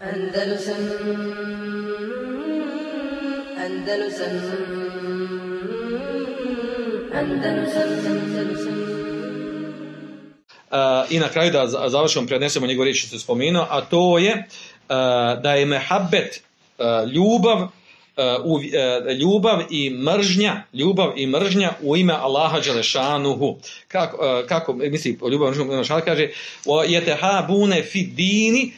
Andalusam Andalusam Andalusam Andalusam I na kraju da završimo, prenesemo njegove riječi što se spomenuo, a to je uh, da je mehabet uh, ljubav uh, ljubav i mržnja, ljubav i mržnja u ime Allaha Đelešanuhu. Kako, kako misli, ljubav i mržnja, kaže, jete ha bune fi dini,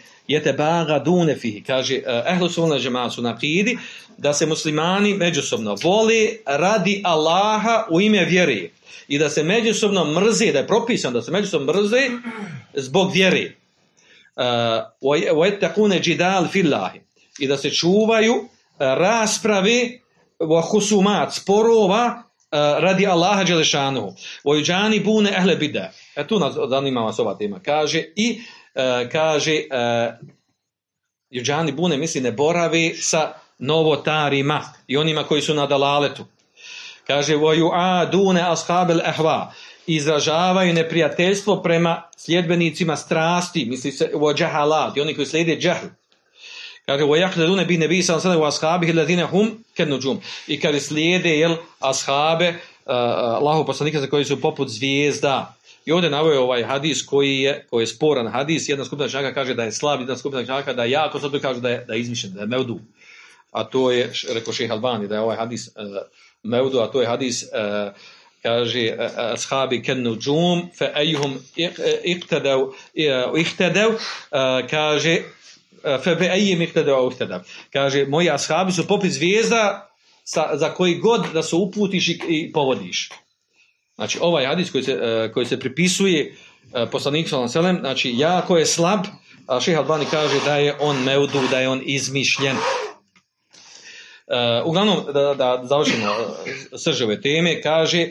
dune fihi. Kaže, ehlu sunna su na da se muslimani međusobno voli radi Allaha u ime vjeri i da se međusobno mrze, da je propisano da se međusobno mrze zbog vjeri. Uh, džidal fillahi i da se čuvaju uh, raspravi husumat, sporova uh, radi Allaha Đelešanu. Vojuđani bune ehle bide. E tu nas zanima vas ova tema. Kaže i kaže Juđani bune misli ne boravi sa novotarima i onima koji su na dalaletu. Kaže, voju a dune ashabel ehva. Izražavaju neprijateljstvo prema sljedbenicima strasti, misli se o džahalat, i oni koji slijede džahl. Kaže, o dune bi nebi sam sada u ashabih ladine hum kenuđum. I kaže, slijede, jel, ashabe, uh, Allahu poslanika za koji su poput zvijezda. I ovdje ovaj hadis koji je, koji je sporan hadis. Jedna skupina čaka kaže da je slab, jedna skupina čaka da je jako, sad kaže da je, da je izmišljen, da je meudu. A to je, rekao šeha Albani, da je ovaj hadis uh, a to je hadis uh, kaže ashabi ken nujum fa ayhum iqtadaw kaže fa bi ayyim iqtadaw iqtadaw kaže moji ashabi su poput zvijezda sa, za koji god da se uputiš i, i povodiš znači ovaj hadis koji se, uh, koji se pripisuje uh, poslanik sallallahu znači jako je slab a šejh Albani kaže da je on meudu da je on izmišljen Uh, uglavnom, da, da završimo srž ove teme, kaže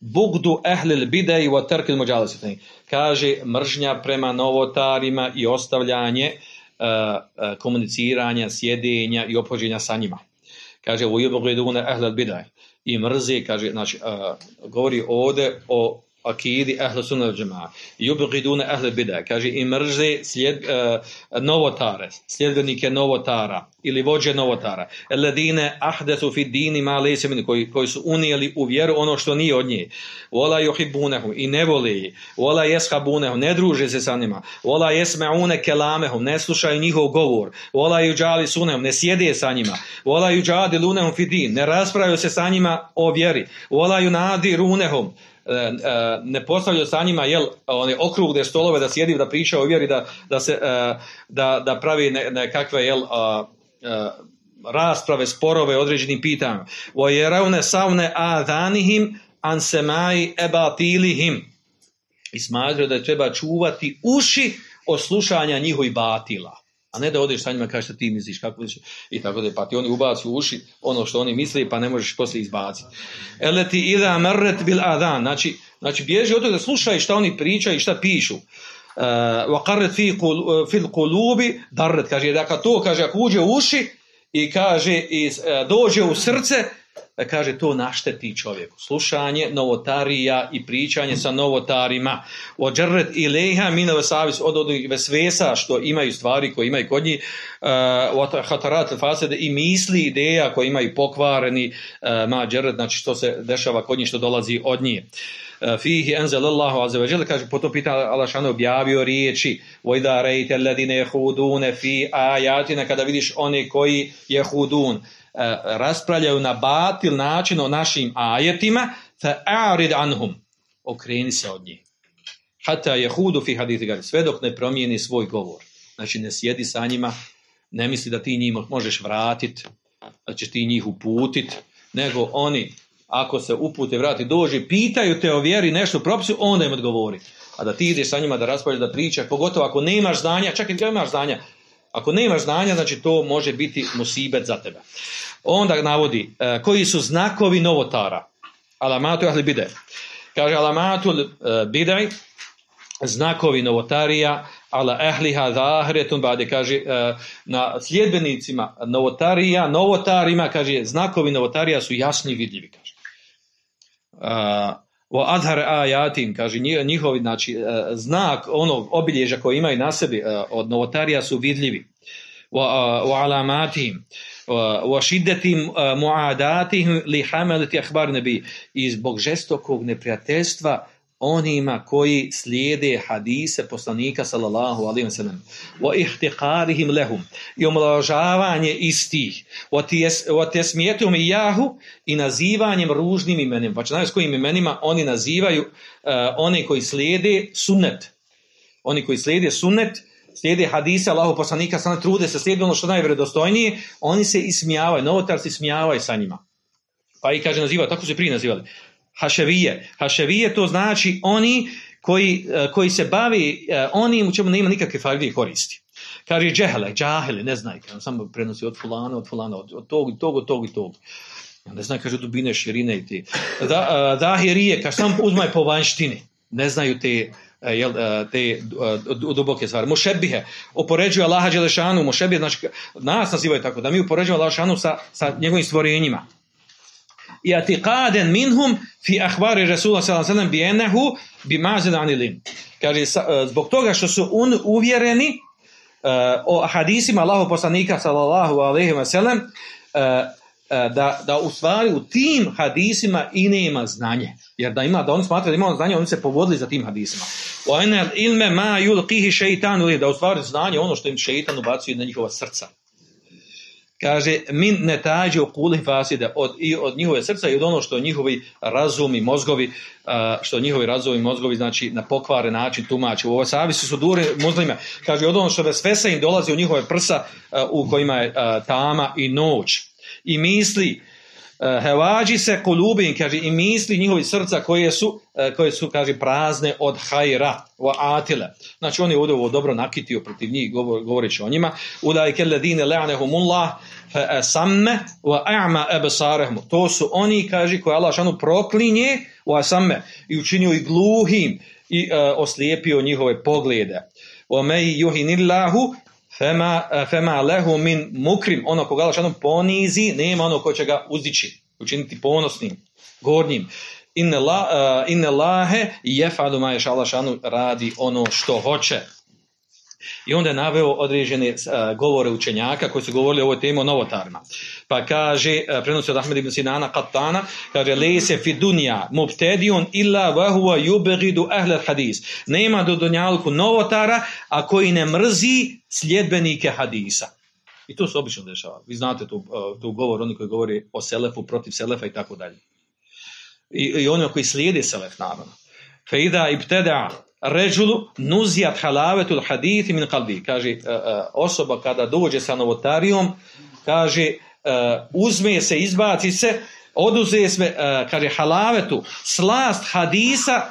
bugdu ehlil bidej wa terkil mođalisitin. Kaže mržnja prema novotarima i ostavljanje komuniciranja, sjedenja i opođenja sa njima. Kaže u jubogledune ehlil bidej. I mrze, kaže, znači, govori ovdje o akidi ahle sunna džema yubghiduna ahle bid'a. Kaže i mrze slijed uh, novotare sljedbenike novotara ili vođe novotara. Alladine ahdathu fi dini ma laysa min koji, koji su unijeli u vjeru ono što nije od nje. Wala yuhibbunahu. I ne vole wala yashabunahu. Ne druže se sa njima. Wala yasma'una kalamahum ne slušaju njihov govor. Wala yujalisunahum. Ne sjede sa njima. Wala yujadilunahum fi din. Ne raspravljaju se sa njima o vjeri. Wala yunadirunahum E, e, ne postavljaju sa njima jel, one okrugle stolove da sjedi da priča o vjeri da, da, se, e, da, da pravi nekakve jel, rasprave, sporove određenim pitanjima. Vojeravne savne adanihim ansemai ebatilihim. I smatraju da treba čuvati uši od slušanja njihovih batila. A ne da odeš sa njima kažeš ti misliš kako misliš i tako da pa ti oni ubaci u uši ono što oni misle pa ne možeš poslije izbaciti. Eleti ila marret bil adan. Znači, znači bježi od toga da slušaj šta oni pričaju i šta pišu. Qarrat fi fil qulubi darrat kaže da kad to kaže ako uđe u uši i kaže i uh, dođe u srce kaže to našteti čovjeku. Slušanje novotarija i pričanje sa novotarima. Ođerret i leha minove savis od onih vesvesa što imaju stvari koje imaju kod njih. Uh, hatarat fasede i misli ideja koje imaju pokvareni uh, ma džerret, znači što se dešava kod njih što dolazi od njih. Uh, fihi enzel Allahu azza kaže potom pita Allah objavio riječi vojda rejte ledine jehudune fi ajatina kada vidiš one koji jehudun E, raspravljaju na batil način o našim ajetima, fa a'rid anhum, okreni se od njih. Hata jehudu fi hadithi gari, sve dok ne promijeni svoj govor. Znači ne sjedi sa njima, ne misli da ti njih možeš vratiti, da ćeš ti njih uputit, nego oni, ako se upute vrati, dođe, pitaju te o vjeri nešto propisu, onda im odgovori. A da ti ideš sa njima da raspravljaš, da pričaš, pogotovo ako nemaš znanja, čak i kada imaš znanja, ako nemaš znanja, znači to može biti musibet za tebe. Onda navodi uh, koji su znakovi novotara. Alamatu ahli bide. Kaže alamatu uh, bidaj, znakovi novotarija, ala ehliha zahretun bade, kaže uh, na sljedbenicima novotarija, novotarima, kaže znakovi novotarija su jasni i vidljivi, kaže. Wa adhar ajatim, kaže nji- njihovi znači, e, znak onog obilježja koji imaju na sebi e, od novotarija su vidljivi. Wa, a, wa alamatihim wa wa šiddetim e, muadatihim li hameliti ahbar nebi i zbog žestokog neprijateljstva onima koji slijede hadise poslanika sallallahu alaihi wa sallam. Wa ihtiqarihim lehum. I omlažavanje istih. Wa tesmijetum jahu i nazivanjem ružnim imenima pa s kojim imenima oni nazivaju uh, one koji slijede sunnet. Oni koji slijede sunnet slijede hadise Allahu poslanika sallallahu trude se slijede ono što je najvredostojnije oni se ismijavaju novotar se ismijavaju sa njima. Pa i kaže naziva tako su prije nazivali Haševije. Haševije to znači oni koji, eh, koji se bavi eh, onim u čemu nema nikakve fardije koristi. Kaže džehele, džahele, ne kaže, samo prenosi od fulana, od fulana, od, od tog, i tog, od tog i tog. Ne znaju, kaže, dubine, širine i ti. Da, uh, dahirije, kaže, samo uzmaj po vanštini. Ne znaju te, eh, jel, eh, te duboke stvari. Mošebihe, opoređuju Allaha Đelešanu, Mošebihe, znači, nas nazivaju tako, da mi upoređujemo Allaha Đelešanu sa, sa njegovim stvorenjima i atiqaden minhum fi ahbari Rasula sallallahu alejhi ve sellem bi annahu bi ma'zil an ilim. Kaže e, zbog toga što su un uvjereni uh, o hadisima Allahov poslanika sallallahu alejhi ve sellem da da u stvari u tim hadisima i nema znanje. Jer da ima da oni smatraju da ima znanje, oni se povodili za tim hadisima. Anna ilme ma yulqihi shaytanu da u stvari znanje ono što im šejtan ubacuje na njihova srca kaže min ne tađe u kuli faside od, i od njihove srca i od ono što njihovi razumi, mozgovi, što njihovi razumi, mozgovi znači na pokvaren način tumače. U ovoj savisi su dure muslima. Kaže od ono što vesvesa im dolazi u njihove prsa u kojima je tama i noć. I misli hevađi se kolubin, kaže, i misli njihovi srca koje su, uh, koje su, kaže, prazne od hajra, wa atile. Znači, on je ovdje ovo dobro nakitio protiv njih, govor, govoreći o njima. Ulaj ke ledine le'anehumullah, fa samme wa a'ma absarahum to su oni kaže koji Allah šanu proklinje wa samme i učinio ih gluhim i uh, oslijepio njihove poglede wa may yuhinillahu fema fema lahu min mukrim ono koga Allah ponizi nema ono ko će ga uzdići učiniti ponosnim gornjim. Inna la uh, inna Allahe yef'alu ma yasha Allah radi ono što hoće I onda je naveo određene uh, govore učenjaka koji su govorili o ovoj temi o novotarima. Pa kaže, uh, prenosi od Ahmed ibn Sinana Qattana, kaže, lejse fi dunja mubtedijun illa vahuva yuberidu ahle hadis. Nema do dunjalku novotara, a koji ne mrzi sljedbenike hadisa. I to se obično dešava. Vi znate tu, uh, tu govor, oni koji govori o selefu, protiv selefa i tako dalje. I, i oni koji slijede selef, naravno. Fe ida ibteda ređulu nuzijat halavetul hadithi min kalbi. Kaže, uh, uh, osoba kada dođe sa novotarijom, kaže, uh, uzme se, izbaci se, oduze se, kaže, halavetu, slast hadisa,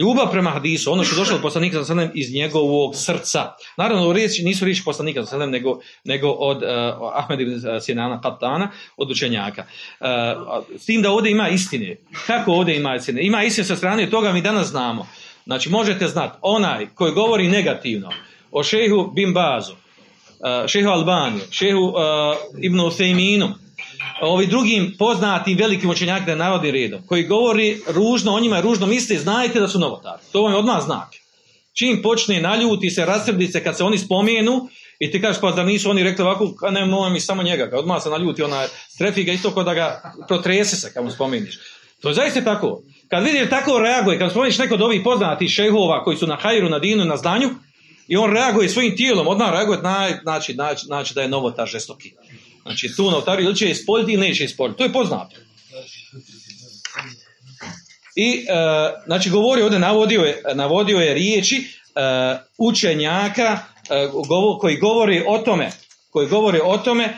ljubav prema hadisu, ono što je došlo od poslanika sa iz njegovog srca. Naravno, riječi, nisu riječi poslanika sa nego, nego od uh, Ahmed ibn Sinana Kaptana, od učenjaka. Uh, s tim da ovdje ima istine. Kako ovdje ima istine? Ima istine sa strane toga mi danas znamo. Znači, možete znati, onaj koji govori negativno o šehu Bin Bazu, uh, šehu Albaniju, šehu uh, Ibn Uthejminu, ovi drugim poznatim velikim učenjaka da navodi redom, koji govori ružno, o njima ružno misli, znajte da su novotari. To vam je odmah znak. Čim počne naljuti se, rasrdi se, kad se oni spomenu, i ti kažeš, pa da nisu oni rekli ovako, a ne, mi samo njega, odmah se naljuti, ona strefi ga isto kod da ga protrese se kad mu spomeniš. To je zaista tako. Kad vidiš tako reaguje, kad spomeniš neko od ovih poznatih šehova koji su na hajru, na dinu, na znanju, i on reaguje svojim tijelom, odmah reaguje, znači, znači, znači da je novotar žestoki. Znači tu novotar ili će ispoljiti ili neće ispoljiti. To je poznato. I, e, znači, govori ovdje, navodio je, navodio je riječi e, učenjaka e, govo, koji govori o tome, koji govori o tome, e,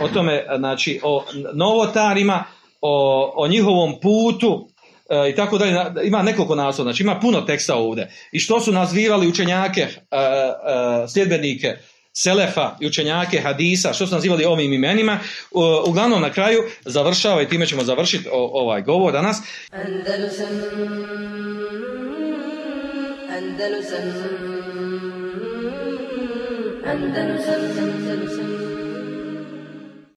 o tome, znači, o novotarima, o, o njihovom putu e, i tako dalje. Ima nekoliko naslova, znači ima puno teksta ovdje. I što su nazivali učenjake, e, e, sljedbenike, Selefa i učenjake hadisa, što su nazivali ovim imenima, uglavnom na kraju završava i time ćemo završiti ovaj govor danas.